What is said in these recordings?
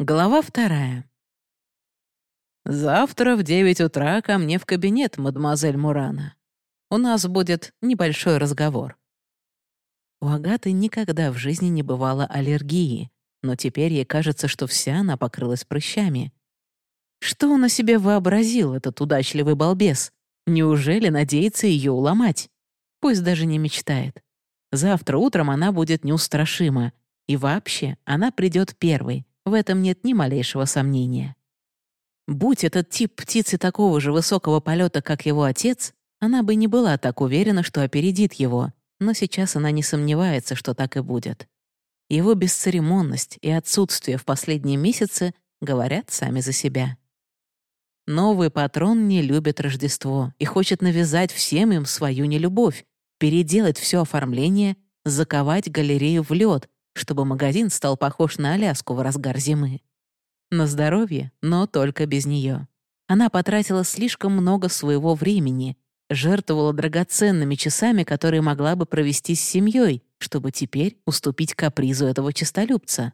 Глава вторая. «Завтра в девять утра ко мне в кабинет, мадемуазель Мурана. У нас будет небольшой разговор». У Агаты никогда в жизни не бывало аллергии, но теперь ей кажется, что вся она покрылась прыщами. Что он о себе вообразил, этот удачливый балбес? Неужели надеется ее уломать? Пусть даже не мечтает. Завтра утром она будет неустрашима. И вообще, она придет первой, в этом нет ни малейшего сомнения. Будь этот тип птицы такого же высокого полета, как его отец, она бы не была так уверена, что опередит его, но сейчас она не сомневается, что так и будет. Его бесцеремонность и отсутствие в последние месяцы говорят сами за себя. Новый патрон не любит Рождество и хочет навязать всем им свою нелюбовь, переделать все оформление, заковать галерею в лед, чтобы магазин стал похож на Аляску в разгар зимы. На здоровье, но только без нее. Она потратила слишком много своего времени, жертвовала драгоценными часами, которые могла бы провести с семьей, чтобы теперь уступить капризу этого честолюбца.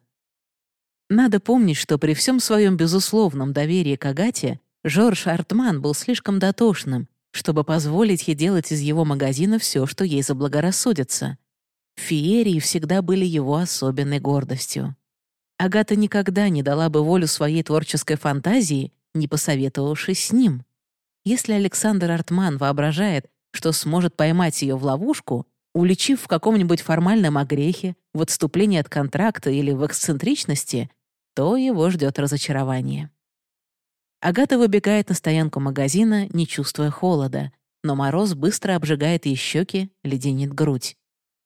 Надо помнить, что при всем своем безусловном доверии к Агате Жорж Артман был слишком дотошным, чтобы позволить ей делать из его магазина все, что ей заблагорассудится. Феерии всегда были его особенной гордостью. Агата никогда не дала бы волю своей творческой фантазии, не посоветовавшись с ним. Если Александр Артман воображает, что сможет поймать ее в ловушку, уличив в каком-нибудь формальном огрехе, в отступлении от контракта или в эксцентричности, то его ждет разочарование. Агата выбегает на стоянку магазина, не чувствуя холода, но мороз быстро обжигает ей щеки, леденит грудь.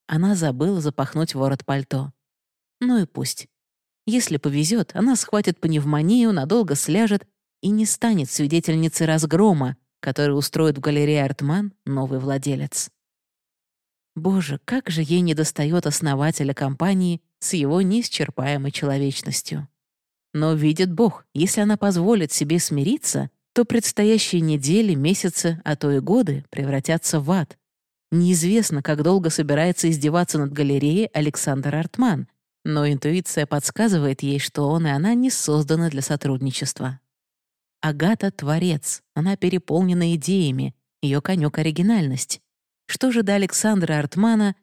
Она забыла запахнуть ворот пальто. Ну и пусть. Если повезет, она схватит пневмонию, надолго сляжет и не станет свидетельницей разгрома, который устроит в галерее Артман новый владелец. Боже, как же ей недостает основателя компании с его неисчерпаемой человечностью. Но видит Бог, если она позволит себе смириться, то предстоящие недели, месяцы, а то и годы превратятся в ад, Неизвестно, как долго собирается издеваться над галереей Александр Артман, но интуиция подсказывает ей, что он и она не созданы для сотрудничества. Агата — творец, она переполнена идеями, ее конек — оригинальность. Что же до Александра Артмана,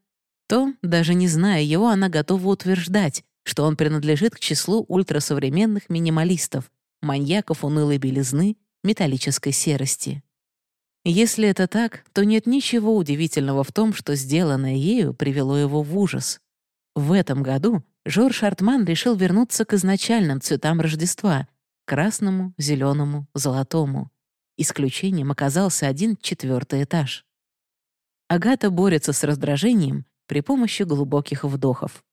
то, даже не зная его, она готова утверждать, что он принадлежит к числу ультрасовременных минималистов, маньяков унылой белизны, металлической серости. Если это так, то нет ничего удивительного в том, что сделанное ею привело его в ужас. В этом году Жорж Артман решил вернуться к изначальным цветам Рождества — красному, зеленому, золотому. Исключением оказался один четвертый этаж. Агата борется с раздражением при помощи глубоких вдохов.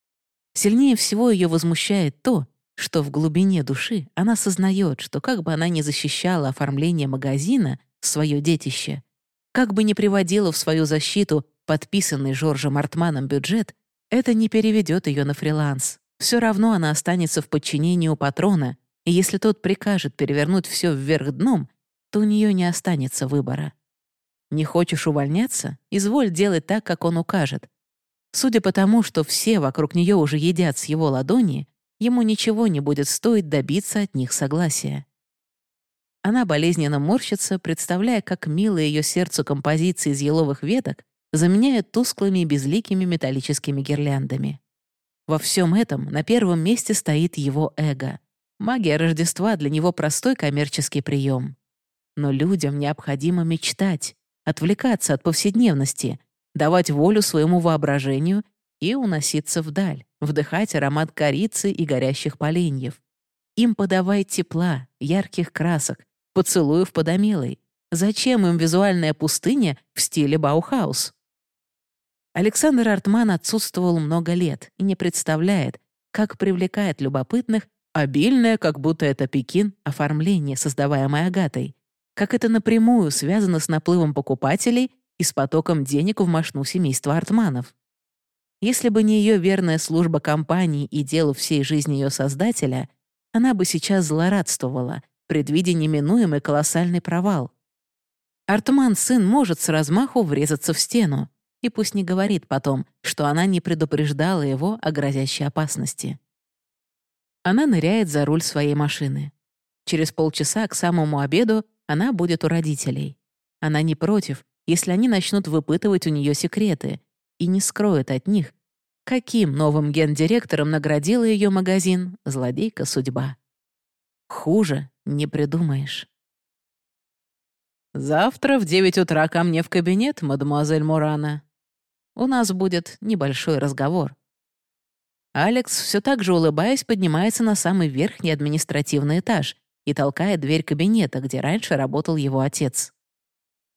Сильнее всего ее возмущает то, что в глубине души она сознает, что как бы она ни защищала оформление магазина — свое детище. Как бы ни приводила в свою защиту подписанный Жоржем Артманом бюджет, это не переведет ее на фриланс. Все равно она останется в подчинении у патрона, и если тот прикажет перевернуть все вверх дном, то у нее не останется выбора. Не хочешь увольняться? Изволь делать так, как он укажет. Судя по тому, что все вокруг нее уже едят с его ладони, ему ничего не будет стоить добиться от них согласия. Она болезненно морщится, представляя, как милые ее сердцу композиции из еловых веток заменяют тусклыми и безликими металлическими гирляндами. Во всем этом на первом месте стоит его эго. Магия Рождества для него простой коммерческий прием. Но людям необходимо мечтать, отвлекаться от повседневности, давать волю своему воображению и уноситься вдаль, вдыхать аромат корицы и горящих поленьев. Им подавай тепла, ярких красок, поцелуев под Амилой. Зачем им визуальная пустыня в стиле Баухаус? Александр Артман отсутствовал много лет и не представляет, как привлекает любопытных обильное, как будто это Пекин, оформление, создаваемое Агатой, как это напрямую связано с наплывом покупателей и с потоком денег в мошну семейства Артманов. Если бы не ее верная служба компании и делу всей жизни ее создателя, она бы сейчас злорадствовала, предвидя неминуемый колоссальный провал. Артман сын может с размаху врезаться в стену, и пусть не говорит потом, что она не предупреждала его о грозящей опасности. Она ныряет за руль своей машины. Через полчаса к самому обеду она будет у родителей. Она не против, если они начнут выпытывать у нее секреты и не скроет от них, каким новым гендиректором наградила ее магазин «Злодейка судьба». Хуже не придумаешь. «Завтра в девять утра ко мне в кабинет, мадемуазель Мурана. У нас будет небольшой разговор». Алекс, все так же улыбаясь, поднимается на самый верхний административный этаж и толкает дверь кабинета, где раньше работал его отец.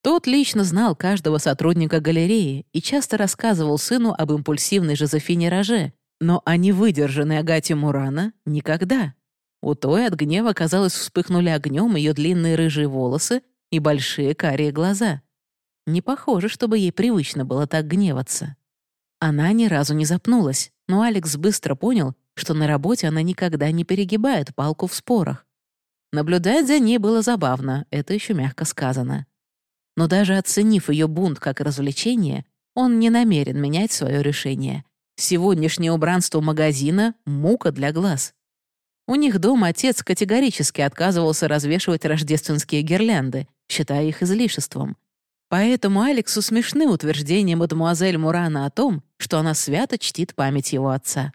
Тот лично знал каждого сотрудника галереи и часто рассказывал сыну об импульсивной Жозефине Роже, но о невыдержанной Агате Мурана — никогда. У той от гнева, казалось, вспыхнули огнем ее длинные рыжие волосы и большие карие глаза. Не похоже, чтобы ей привычно было так гневаться. Она ни разу не запнулась, но Алекс быстро понял, что на работе она никогда не перегибает палку в спорах. Наблюдать за ней было забавно, это еще мягко сказано но даже оценив ее бунт как развлечение, он не намерен менять свое решение. Сегодняшнее убранство магазина — мука для глаз. У них дома отец категорически отказывался развешивать рождественские гирлянды, считая их излишеством. Поэтому Алексу смешны утверждения мадемуазель Мурана о том, что она свято чтит память его отца.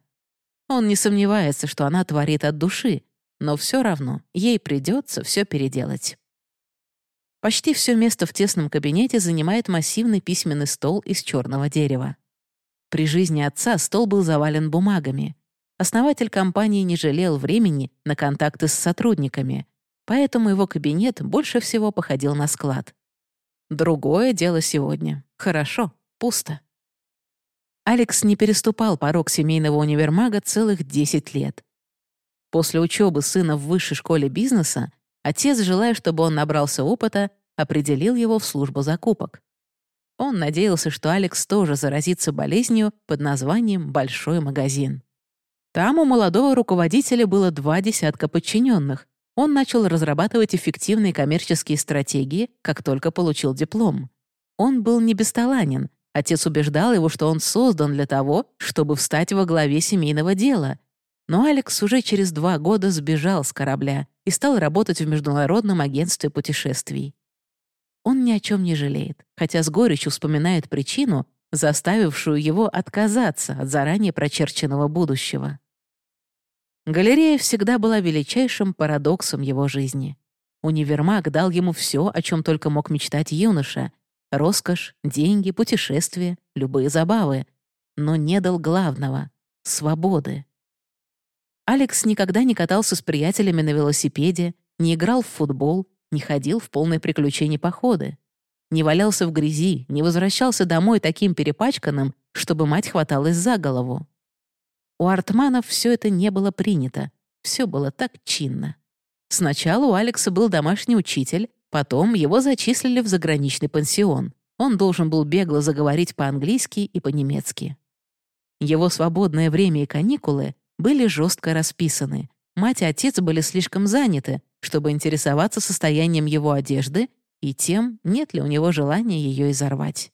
Он не сомневается, что она творит от души, но все равно ей придется все переделать. Почти все место в тесном кабинете занимает массивный письменный стол из черного дерева. При жизни отца стол был завален бумагами. Основатель компании не жалел времени на контакты с сотрудниками, поэтому его кабинет больше всего походил на склад. Другое дело сегодня. Хорошо, пусто. Алекс не переступал порог семейного универмага целых 10 лет. После учебы сына в высшей школе бизнеса Отец, желая, чтобы он набрался опыта, определил его в службу закупок. Он надеялся, что Алекс тоже заразится болезнью под названием «Большой магазин». Там у молодого руководителя было два десятка подчиненных. Он начал разрабатывать эффективные коммерческие стратегии, как только получил диплом. Он был не бесталанен. Отец убеждал его, что он создан для того, чтобы встать во главе семейного дела. Но Алекс уже через два года сбежал с корабля и стал работать в Международном агентстве путешествий. Он ни о чем не жалеет, хотя с горечью вспоминает причину, заставившую его отказаться от заранее прочерченного будущего. Галерея всегда была величайшим парадоксом его жизни. Универмаг дал ему все, о чем только мог мечтать юноша — роскошь, деньги, путешествия, любые забавы, но не дал главного — свободы. Алекс никогда не катался с приятелями на велосипеде, не играл в футбол, не ходил в полные приключения походы, не валялся в грязи, не возвращался домой таким перепачканным, чтобы мать хваталась за голову. У Артманов все это не было принято, все было так чинно. Сначала у Алекса был домашний учитель, потом его зачислили в заграничный пансион. Он должен был бегло заговорить по-английски и по-немецки. Его свободное время и каникулы были жестко расписаны. Мать и отец были слишком заняты, чтобы интересоваться состоянием его одежды и тем, нет ли у него желания ее изорвать.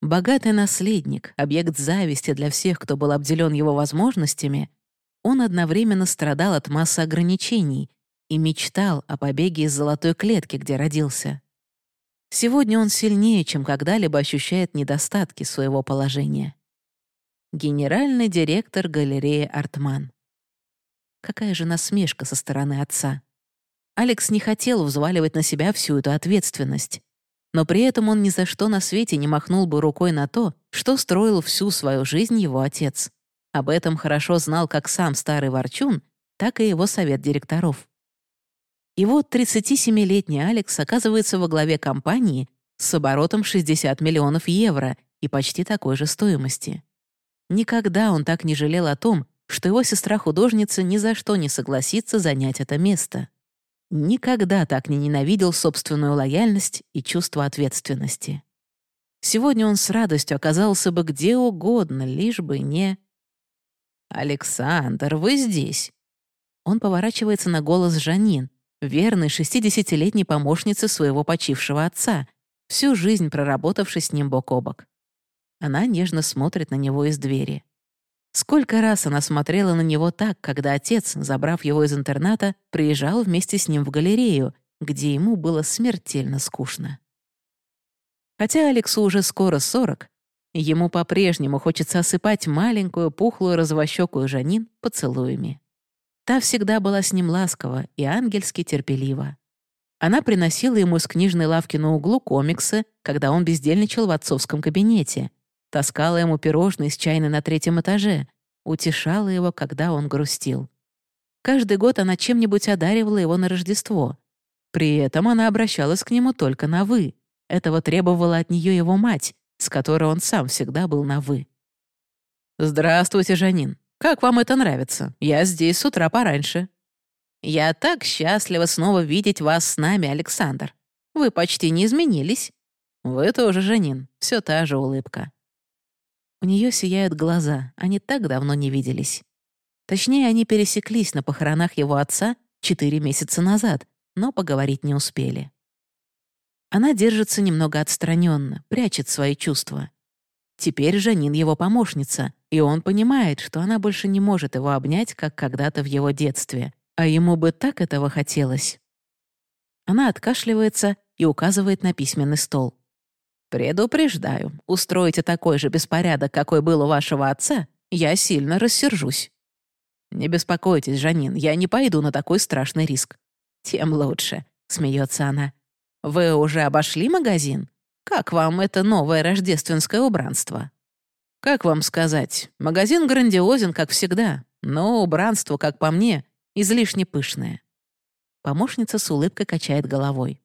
Богатый наследник, объект зависти для всех, кто был обделен его возможностями, он одновременно страдал от массы ограничений и мечтал о побеге из золотой клетки, где родился. Сегодня он сильнее, чем когда-либо ощущает недостатки своего положения генеральный директор галереи «Артман». Какая же насмешка со стороны отца. Алекс не хотел взваливать на себя всю эту ответственность. Но при этом он ни за что на свете не махнул бы рукой на то, что строил всю свою жизнь его отец. Об этом хорошо знал как сам старый ворчун, так и его совет директоров. И вот 37-летний Алекс оказывается во главе компании с оборотом 60 миллионов евро и почти такой же стоимости. Никогда он так не жалел о том, что его сестра-художница ни за что не согласится занять это место. Никогда так не ненавидел собственную лояльность и чувство ответственности. Сегодня он с радостью оказался бы где угодно, лишь бы не... «Александр, вы здесь!» Он поворачивается на голос Жанин, верной шестидесятилетней помощницы своего почившего отца, всю жизнь проработавшей с ним бок о бок. Она нежно смотрит на него из двери. Сколько раз она смотрела на него так, когда отец, забрав его из интерната, приезжал вместе с ним в галерею, где ему было смертельно скучно. Хотя Алексу уже скоро сорок, ему по-прежнему хочется осыпать маленькую, пухлую, развощекую Жанин поцелуями. Та всегда была с ним ласкова и ангельски терпелива. Она приносила ему из книжной лавки на углу комиксы, когда он бездельничал в отцовском кабинете, таскала ему пирожные с чайной на третьем этаже, утешала его, когда он грустил. Каждый год она чем-нибудь одаривала его на Рождество. При этом она обращалась к нему только на «вы». Этого требовала от нее его мать, с которой он сам всегда был на «вы». «Здравствуйте, Жанин. Как вам это нравится? Я здесь с утра пораньше». «Я так счастлива снова видеть вас с нами, Александр. Вы почти не изменились». «Вы тоже, Жанин. Все та же улыбка». У нее сияют глаза, они так давно не виделись. Точнее, они пересеклись на похоронах его отца четыре месяца назад, но поговорить не успели. Она держится немного отстраненно, прячет свои чувства. Теперь Жанин его помощница, и он понимает, что она больше не может его обнять, как когда-то в его детстве, а ему бы так этого хотелось. Она откашливается и указывает на письменный стол. «Предупреждаю, устроите такой же беспорядок, какой был у вашего отца, я сильно рассержусь». «Не беспокойтесь, Жанин, я не пойду на такой страшный риск». «Тем лучше», — смеется она. «Вы уже обошли магазин? Как вам это новое рождественское убранство?» «Как вам сказать, магазин грандиозен, как всегда, но убранство, как по мне, излишне пышное». Помощница с улыбкой качает головой.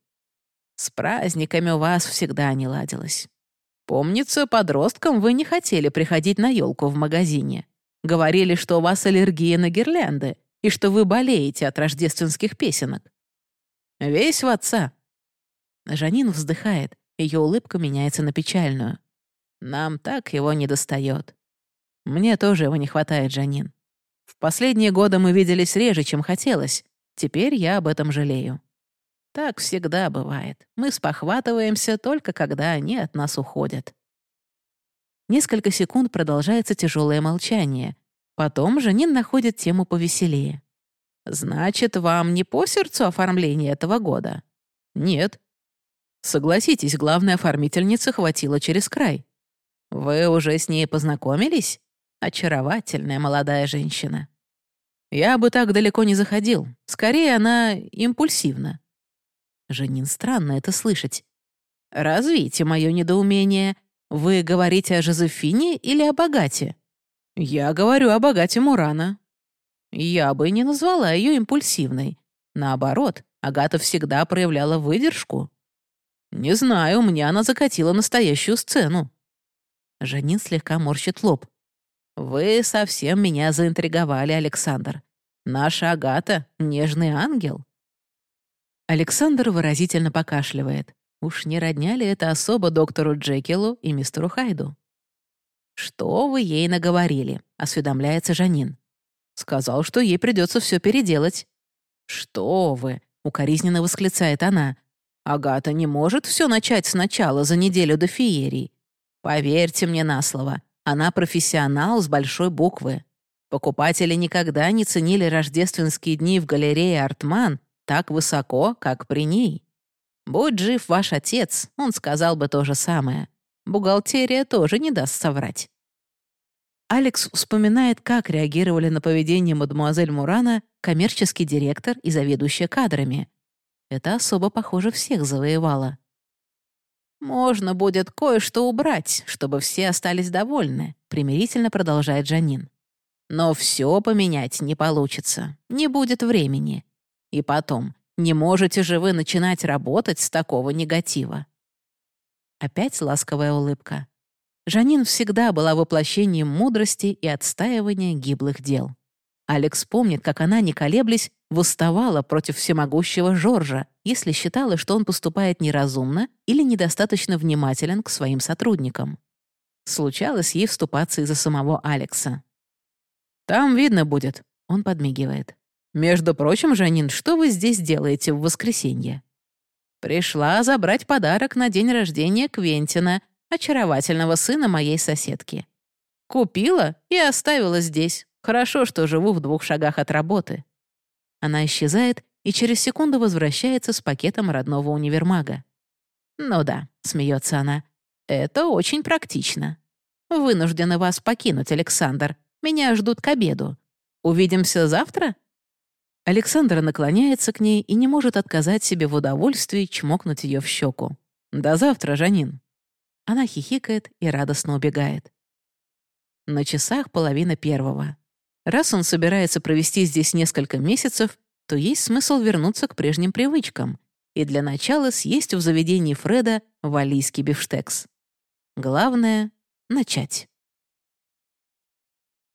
С праздниками у вас всегда не ладилось. Помнится, подросткам вы не хотели приходить на елку в магазине. Говорили, что у вас аллергия на гирлянды и что вы болеете от рождественских песенок. Весь в отца. Жанин вздыхает, ее улыбка меняется на печальную. Нам так его не достает. Мне тоже его не хватает, Жанин. В последние годы мы виделись реже, чем хотелось. Теперь я об этом жалею. Так всегда бывает. Мы спохватываемся только когда они от нас уходят. Несколько секунд продолжается тяжелое молчание. Потом Жанин находит тему повеселее. «Значит, вам не по сердцу оформление этого года?» «Нет». «Согласитесь, главной оформительницы хватило через край. Вы уже с ней познакомились? Очаровательная молодая женщина». «Я бы так далеко не заходил. Скорее, она импульсивна. Женин, странно это слышать. «Развейте мое недоумение. Вы говорите о Жозефине или о богате?» «Я говорю о богате Мурана». «Я бы не назвала ее импульсивной. Наоборот, Агата всегда проявляла выдержку». «Не знаю, мне она закатила настоящую сцену». Жанин слегка морщит лоб. «Вы совсем меня заинтриговали, Александр. Наша Агата — нежный ангел». Александр выразительно покашливает. Уж не родня ли это особо доктору Джекилу и мистеру Хайду? «Что вы ей наговорили?» — осведомляется Жанин. «Сказал, что ей придется все переделать». «Что вы?» — укоризненно восклицает она. «Агата не может все начать сначала за неделю до феерии. Поверьте мне на слово, она профессионал с большой буквы. Покупатели никогда не ценили рождественские дни в галерее «Артман» так высоко, как при ней. Будь жив ваш отец, он сказал бы то же самое. Бухгалтерия тоже не даст соврать. Алекс вспоминает, как реагировали на поведение мадемуазель Мурана коммерческий директор и заведующая кадрами. Это особо, похоже, всех завоевало. «Можно будет кое-что убрать, чтобы все остались довольны», примирительно продолжает Жанин. «Но все поменять не получится, не будет времени. И потом, не можете же вы начинать работать с такого негатива. Опять ласковая улыбка. Жанин всегда была воплощением мудрости и отстаивания гиблых дел. Алекс помнит, как она, не колеблясь, восставала против всемогущего Жоржа, если считала, что он поступает неразумно или недостаточно внимателен к своим сотрудникам. Случалось ей вступаться из-за самого Алекса. «Там видно будет», — он подмигивает. «Между прочим, Жанин, что вы здесь делаете в воскресенье?» «Пришла забрать подарок на день рождения Квентина, очаровательного сына моей соседки. Купила и оставила здесь. Хорошо, что живу в двух шагах от работы». Она исчезает и через секунду возвращается с пакетом родного универмага. «Ну да», — смеется она, — «это очень практично. Вынуждена вас покинуть, Александр. Меня ждут к обеду. Увидимся завтра?» Александр наклоняется к ней и не может отказать себе в удовольствии чмокнуть ее в щеку. «До завтра, Жанин». Она хихикает и радостно убегает. На часах половина первого. Раз он собирается провести здесь несколько месяцев, то есть смысл вернуться к прежним привычкам и для начала съесть в заведении Фреда валийский бифштекс. Главное — начать.